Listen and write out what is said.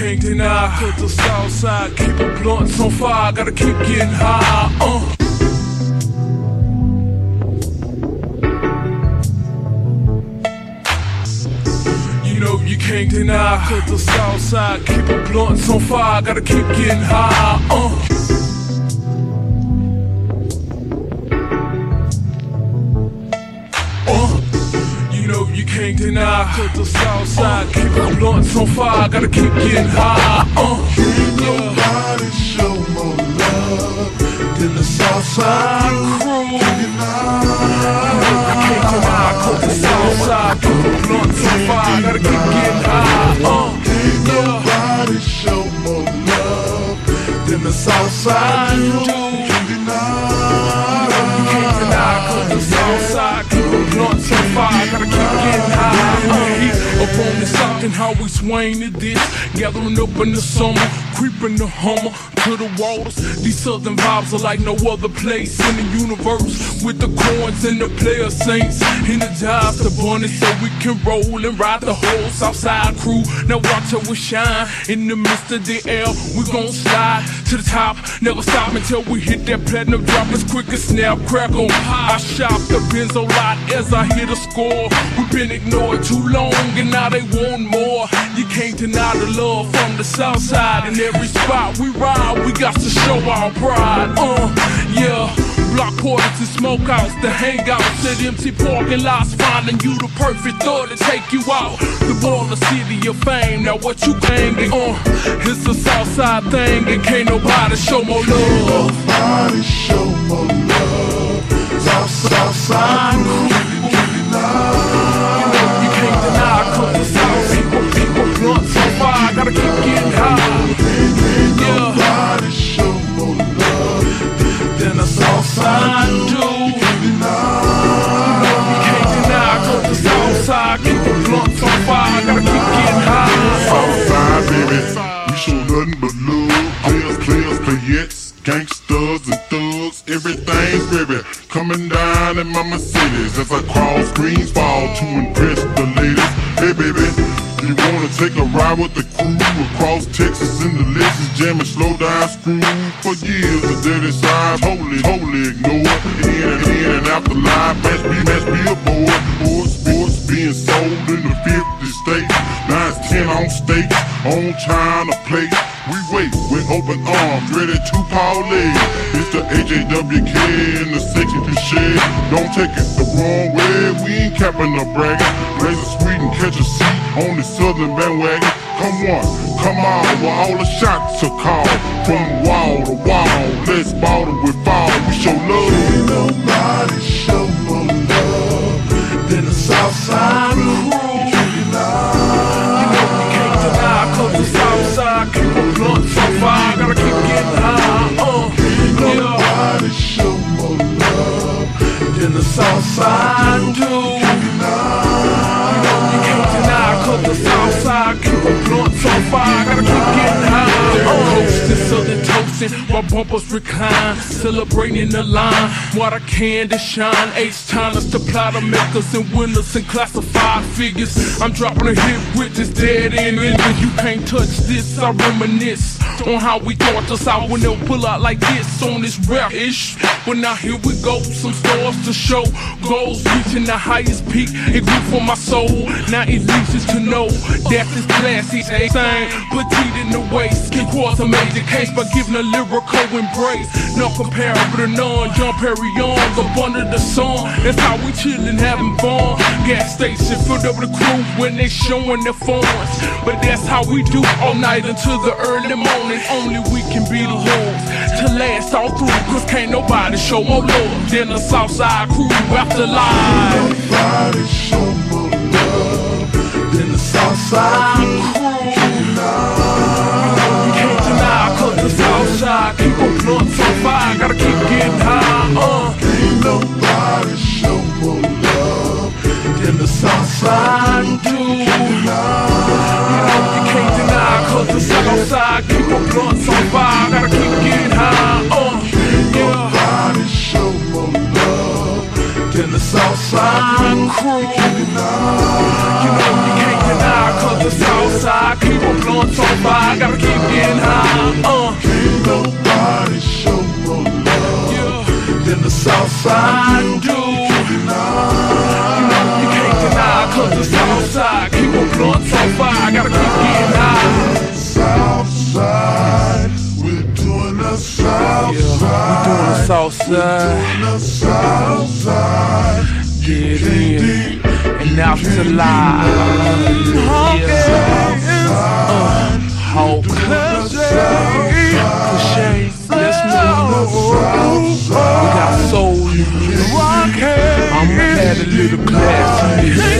can't deny. Cause the south side keep the blunts on fire. Gotta keep getting high. Uh. You know you can't deny. Cause the south side keep the blunts on fire. Gotta keep getting high. Uh. You can't deny. Cause the south side keep the blunts on fire Gotta keep getting high. Uh, Ain't nobody show more love than the Southside crew. You can't deny Cause the south side keep the blunts on fire Gotta keep getting high. Uh, Ain't nobody show more love than the Southside crew. Getting Up on the south and how we swing to this. Gathering up in the summer Creeping the hummer to the waters. These southern vibes are like no other place in the universe. With the coins and the player saints Energize the bunny so we can roll and ride the whole Southside crew. Now watch how we shine in the midst of the air We gon' slide to the top. Never stop until we hit that platinum drop. As quick as snap crackle I shop the benzo lot as I hit a score. We've been ignored too long and now they want more. You can't deny the love from the south side. In every spot we ride we got to show our pride Uh, Block quarters and smokeouts, the hangouts at empty parking lots, finding you the perfect thought to take you out. The baller city of fame, now what you banging on? Uh, it's a Southside thing, and can't nobody show more love. Nobody show more love. South, Southside. Thugs. Everything's baby. Coming down in my cities as I cross Greensball to impress the ladies. Hey, baby. You wanna take a ride with the crew across Texas in the Lexus jamming slow down screw for years the dirty side totally totally ignored in and in and out the line match be match be aboard sports sports being sold in the 50 states 10 on China plate we wait with open arms ready to parlay it's the AJWK in the section to shade don't take it the wrong way we ain't capping or bragging raise a sweet and catch a seat on the southern bandwagon. Come on, come on, where all the shots are called. From wall to wall, let's bottle with ball. The Southside do. You can't deny, cause the Southside keep the blunts on fire, gotta keep getting high. Coasting, southern toasting, while bumpers recline, celebrating the line. What I can to shine, H timers to platter makers and winners and classified figures. I'm dropping a hit with this dead end ending. You can't touch this, I reminisce on how we thought us out when they'll pull out like this on this rap ish. But now here we go, some stars to show. Goals reaching the highest peak, it grew for my soul. Now it reaches to know that this classy ain't thing. Petite in the waist, can cause a major case by giving a lyrical embrace. No comparable to none, John Perry on up under the sun. That's how we chillin', having fun. Gas station filled up with the crew when they showing their phones. But that's how we do all night until the early morning. Only we can be the ones to last all through. Cause can't nobody show more love than the Southside crew after live. Blunts on fire. Gotta keep getting high. Uh. Yeah. Show more love than the Southside crew. You know you can't deny, cause the south side keep on blowing so far. I gotta keep getting high. Uh. Can't nobody show more love Yeah. than the south side I do. You know, You can't deny, cause the south side keep on blowing so far. Gotta keep getting side. south side. Doing the south side. Get in and out to live. Side, How cliche. Let's move. We got soul. I'ma add a little class.